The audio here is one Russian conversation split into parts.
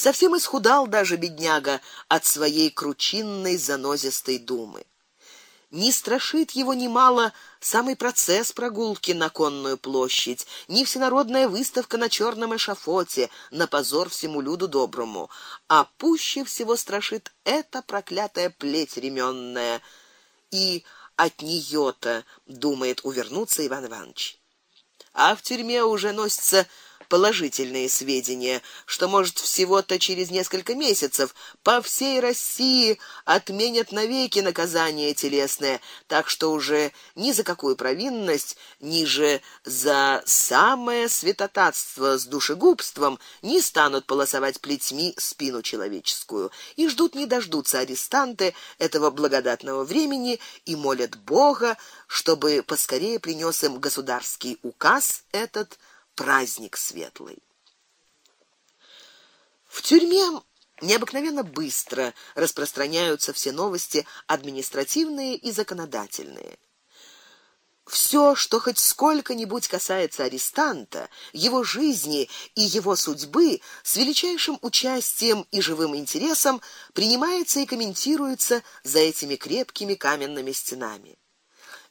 Совсем исхудал даже бедняга от своей кручинной занозистой думы. Не страшит его немало самый процесс прогулки на конную площадь, ни всенародная выставка на черном эшафоте, на позор всему люду доброму, а пуще всего страшит эта проклятая плеть ременная. И от неё то думает увернуться Иван Иванович. А в тюрьме уже носится положительные сведения, что может всего-то через несколько месяцев по всей России отменят навеки наказание телесное, так что уже ни за какую провинность, ни же за самое святотатство с душегубством не станут полосовать плетьми спину человеческую, и ждут не дождутся арестанты этого благодатного времени и молят Бога, чтобы поскорее принес им государский указ этот праздник светлый. В тюрьме необыкновенно быстро распространяются все новости административные и законодательные. Все, что хоть сколько-нибудь касается арестанта, его жизни и его судьбы, с величайшим участием и живым интересом принимается и комментируется за этими крепкими каменными стенами.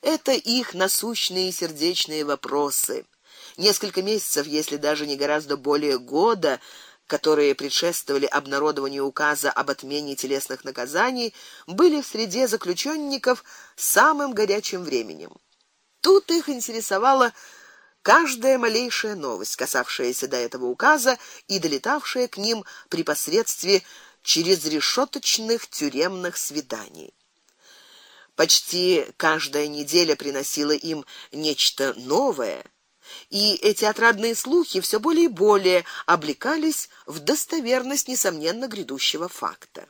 Это их насущные сердечные вопросы, Несколько месяцев, если даже не гораздо более года, которые предшествовали обнародованию указа об отмене телесных наказаний, были в среде заключенников самым горячим временем. Тут их интересовала каждая малейшая новость, касавшаяся до этого указа и долетавшая к ним при посредстве через решеточных тюремных свиданий. Почти каждая неделя приносила им нечто новое и эти отрадные слухи все более и более облекались в достоверность несомненно грядущего факта.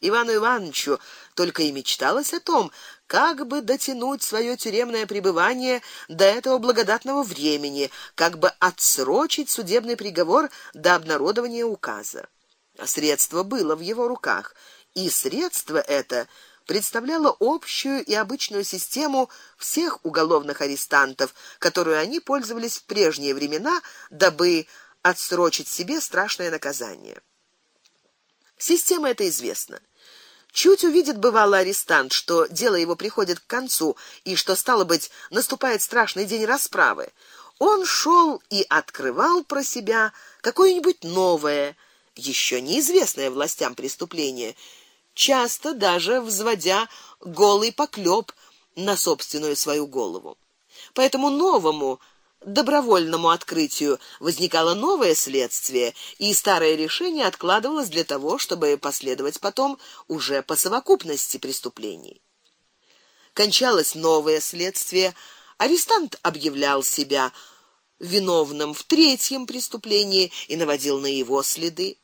Ивану Ивановичу только и мечталось о том, как бы дотянуть свое тюремное пребывание до этого благодатного времени, как бы отсрочить судебный приговор до обнародования указа. А средство было в его руках, и средство это представляла общую и обычную систему всех уголовных арестантов, которую они пользовались в прежние времена, дабы отсрочить себе страшное наказание. Система эта известна. Чуть увидит бывало арестант, что дело его приходит к концу и что стало быть, наступает страшный день расправы, он шел и открывал про себя какое-нибудь новое, еще неизвестное властям преступление часто даже взводя голый поклёб на собственную свою голову. Поэтому новому добровольному открытию возникало новое следствие, и старое решение откладывалось для того, чтобы последовать потом уже по совокупности преступлений. Кончалось новое следствие, арестант объявлял себя виновным в третьем преступлении и наводил на его следы.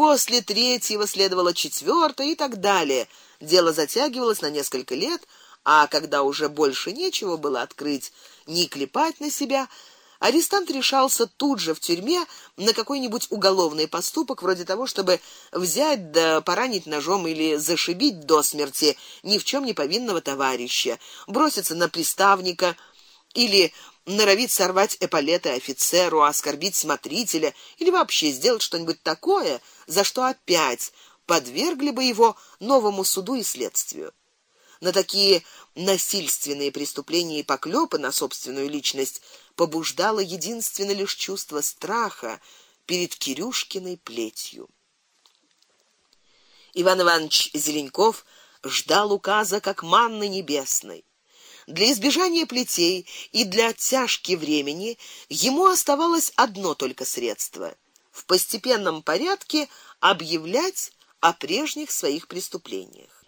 После третьего следовало четвертое и так далее. Дело затягивалось на несколько лет, а когда уже больше нечего было открыть, ни клепать на себя, арестант решался тут же в тюрьме на какой-нибудь уголовный поступок вроде того, чтобы взять да поранить ножом или зашибить до смерти ни в чем не повинного товарища, броситься на приставника или норовит сорвать эполеты офицеру, оскорбить смотрителя или вообще сделать что-нибудь такое, за что опять подвергли бы его новому суду и следствию. На такие насильственные преступления и поклёпы на собственную личность побуждало единственно лишь чувство страха перед Кирюшкиной плетью. Иван Иванович Зеленков ждал указа как манны небесной. Для избежания плетей и для оттяжки времени ему оставалось одно только средство в постепенном порядке объявлять о прежних своих преступлениях.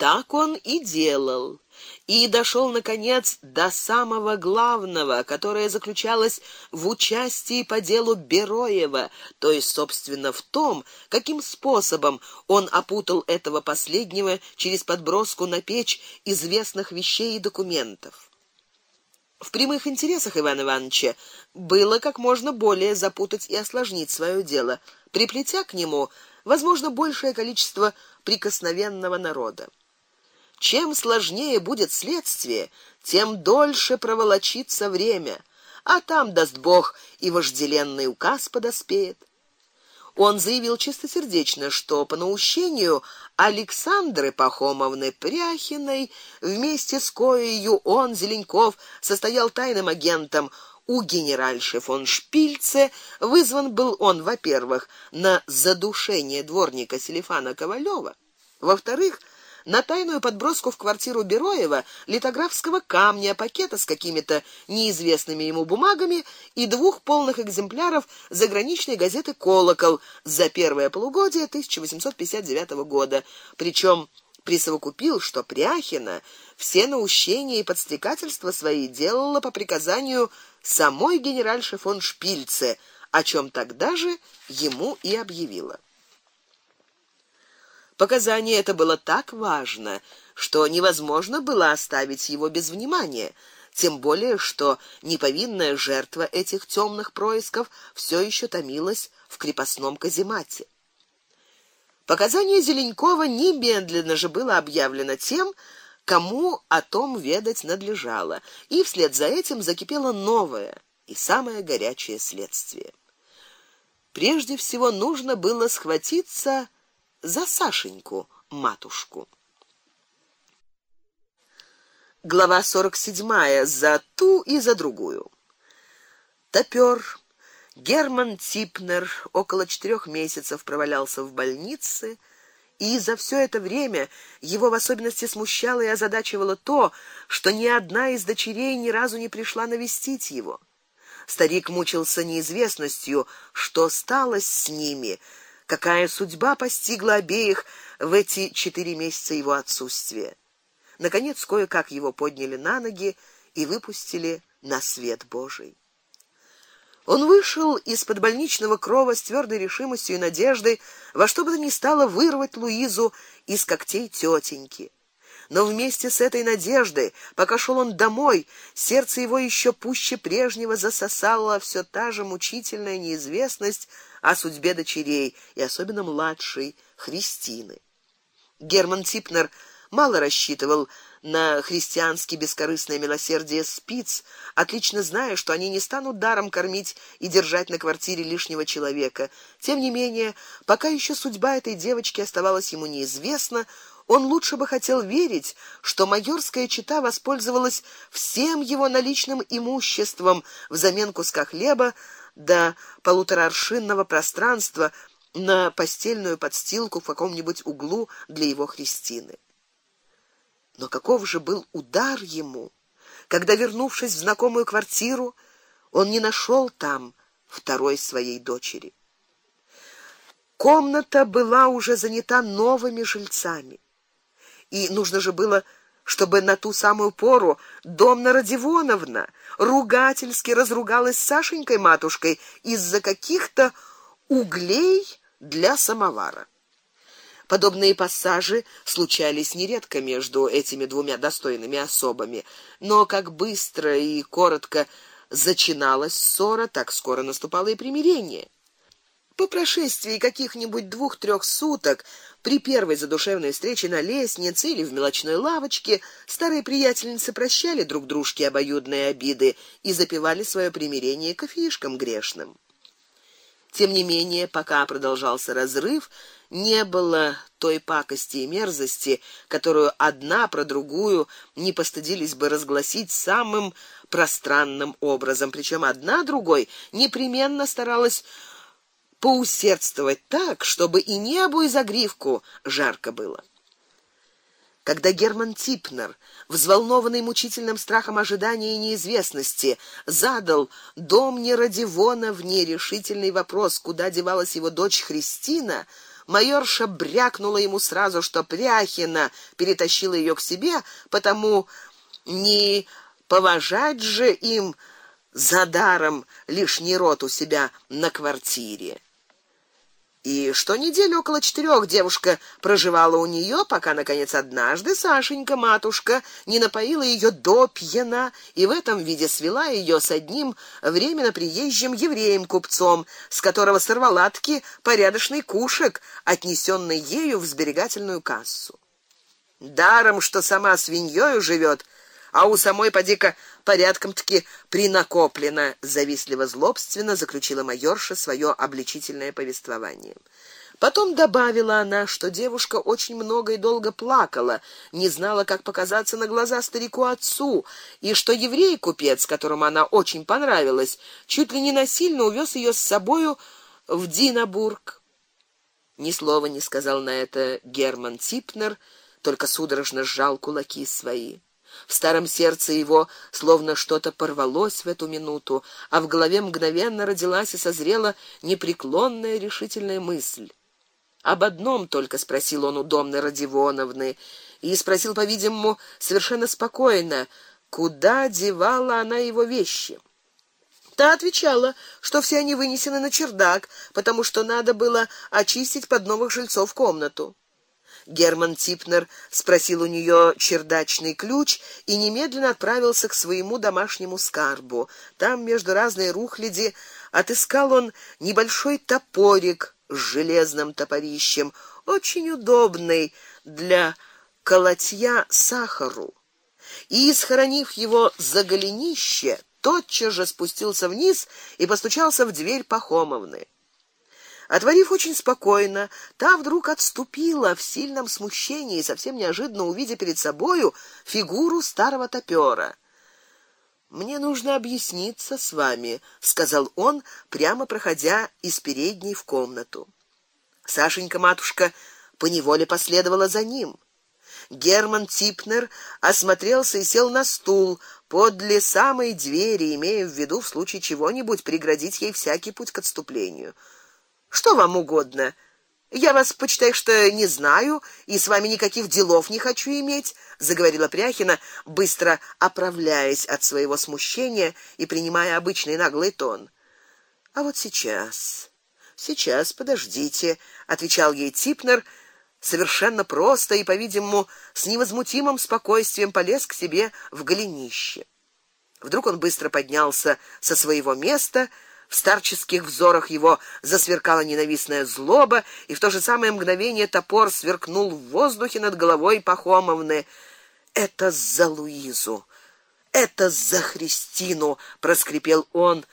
Так он и делал, и дошел наконец до самого главного, которое заключалось в участии по делу Бероева, то есть собственно в том, каким способом он опутал этого последнего через подброску на печь известных вещей и документов. В прямых интересах Ивана Ивановича было как можно более запутать и осложнить свое дело, приплетя к нему, возможно, большее количество прикосновенного народа. Чем сложнее будет следствие, тем дольше проволочится время, а там даст Бог и вожделенный указ подоспеет. он заявил чистосердечно, что по наущению Александры Пахомовны Пряхиной вместе с коею он Зеленков состоял тайным агентом у генеральши фон Шпильце. Вызван был он, во-первых, на задушение дворника Селифана Ковалева, во-вторых, на тайную подброску в квартиру Бероева литографского камня, пакета с какими-то неизвестными ему бумагами и двух полных экземпляров заграничной газеты Колокол за первое полугодие 1859 года. Причем присовокупил, что Пряхина все наущения и подстрекательства свои делала по приказанию самой генеральши фон Шпильце, о чем тогда же ему и объявила. Показание это было так важно, что невозможно было оставить его без внимания, тем более что неповинная жертва этих темных происков все еще томилась в крепостном каземате. Показание Зеленкова немедленно же было объявлено тем, кому о том ведать надлежало, и вслед за этим закипело новое и самое горячее следствие. Прежде всего нужно было схватиться за Сашеньку, матушку. Глава 47. За ту и за другую. Топер Герман Типнер около четырех месяцев провалялся в больнице, и за все это время его в особенности смущало и озадачивало то, что ни одна из дочерей ни разу не пришла навестить его. Старик мучился неизвестностью, что стало с ними какая судьба постигла обеих в эти четыре месяца его отсутствия. Наконец кое-как его подняли на ноги и выпустили на свет Божий. Он вышел из-под больничного крова с твердой решимостью и надеждой во что бы то ни стало вырвать Луизу из когтей тетеньки. Но вместе с этой надеждой, пока шел он домой, сердце его еще пуще прежнего засосало все та же мучительная неизвестность о судьбе дочерей и особенно младшей Христины. Герман Типнер мало рассчитывал на христиански бескорыстное милосердие спиц, отлично зная, что они не станут даром кормить и держать на квартире лишнего человека. Тем не менее, пока еще судьба этой девочки оставалась ему неизвестна, он лучше бы хотел верить, что майорская чета воспользовалась всем его наличным имуществом взамен куска хлеба, до полуторааршинного пространства на постельную подстилку в каком-нибудь углу для его Христины. Но каков же был удар ему, когда, вернувшись в знакомую квартиру, он не нашел там второй своей дочери. Комната была уже занята новыми жильцами. И нужно же было чтобы на ту самую пору Домна Родионовна ругательски разругалась с Сашенькой матушкой из-за каких-то углей для самовара. Подобные пассажи случались нередко между этими двумя достойными особами, но как быстро и коротко зачиналась ссора, так скоро наступало и примирение. По прошествии каких-нибудь двух-трех суток при первой задушевной встрече на лестнице или в мелочной лавочке старые приятельницы прощали друг дружке обоюдные обиды и запивали свое примирение кофеишком грешным. Тем не менее, пока продолжался разрыв, не было той пакости и мерзости, которую одна про другую не постыдились бы разгласить самым пространным образом, причем одна другой непременно старалась поусердствовать так, чтобы и небу, и загривку жарко было. Когда Герман Типнер, взволнованный мучительным страхом ожидания и неизвестности, задал Домне Радивоновне решительный вопрос, куда девалась его дочь Христина, майорша брякнула ему сразу, что Пряхина перетащила ее к себе, потому не поважать же им за даром лишний рот у себя на квартире. И что неделю около четырех девушка проживала у нее, пока наконец однажды Сашенька матушка не напоила ее до пьяна и в этом виде свела ее с одним временно приезжим евреем-купцом, с которого сорвала таки порядочный кушек, отнесенный ею в сберегательную кассу. Даром, что сама свиньёю живет, а у самой подика порядком-таки принакоплено, завистливо злобственно заключила майорша свое обличительное повествование. Потом добавила она, что девушка очень много и долго плакала, не знала, как показаться на глаза старику отцу, и что еврей-купец, которому она очень понравилась, чуть ли не насильно увез ее с собою в Динабург. Ни слова не сказал на это Герман Типнер, только судорожно сжал кулаки свои. В старом сердце его словно что-то порвалось в эту минуту, а в голове мгновенно родилась и созрела непреклонная решительная мысль. Об одном только спросил он у Домны Радивоновны, и спросил, по-видимому, совершенно спокойно, куда девала она его вещи. Та отвечала, что все они вынесены на чердак, потому что надо было очистить под новых жильцов комнату. Герман Типнер спросил у нее чердачный ключ и немедленно отправился к своему домашнему скарбу. Там между разной рухляди отыскал он небольшой топорик с железным топорищем, очень удобный для колотья сахару. И схоронив его за голенище, тотчас же спустился вниз и постучался в дверь Пахомовны. Отворив очень спокойно, та вдруг отступила в сильном смущении, совсем неожиданно увидя перед собою фигуру старого топера. Мне нужно объясниться с вами, сказал он, прямо проходя из передней в комнату. Сашенька матушка по неволе последовала за ним. Герман Типнер осмотрелся и сел на стул подле самой двери, имея в виду в случае чего-нибудь преградить ей всякий путь к отступлению. Что вам угодно? Я вас почитай, что не знаю и с вами никаких делов не хочу иметь, заговорила Пряхина, быстро оправляясь от своего смущения и принимая обычный наглый тон. А вот сейчас. Сейчас, подождите, отвечал ей Типнер совершенно просто и, по-видимому, с невозмутимым спокойствием полез к себе в голенище. Вдруг он быстро поднялся со своего места, в старческих взорах его засверкала ненавистная злоба, и в то же самое мгновение топор сверкнул в воздухе над головой Пахомовны. Это за Луизу. Это за Христину, проскрипел он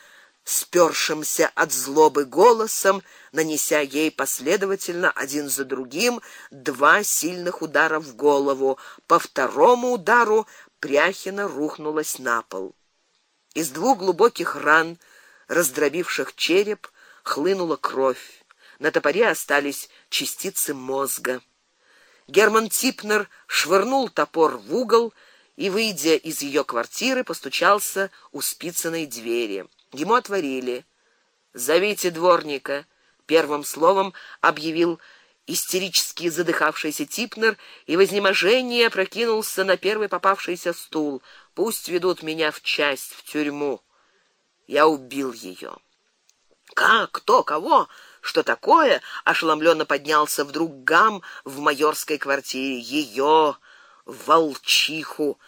спёршимся от злобы голосом, нанеся ей последовательно один за другим два сильных удара в голову. По второму удару Пряхина рухнулась на пол. Из двух глубоких ран раздробивших череп, хлынула кровь. На топоре остались частицы мозга. Герман Типнер швырнул топор в угол и, выйдя из ее квартиры, постучался у спицыной двери. Ему отворили. "Зовите дворника", первым словом объявил истерически задыхавшийся Типнер и в изнеможении опрокинулся на первый попавшийся стул. "Пусть ведут меня в часть, в тюрьму". Я убил ее. Как, кто, кого? Что такое? ошеломленно поднялся вдруг гам в майорской квартире. Ее волчиху,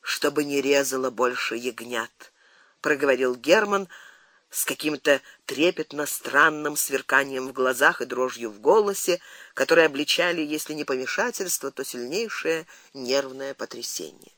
чтобы не резала больше ягнят, проговорил Герман с каким-то трепетно странным сверканием в глазах и дрожью в голосе, которые обличали, если не помешательство, то сильнейшее нервное потрясение.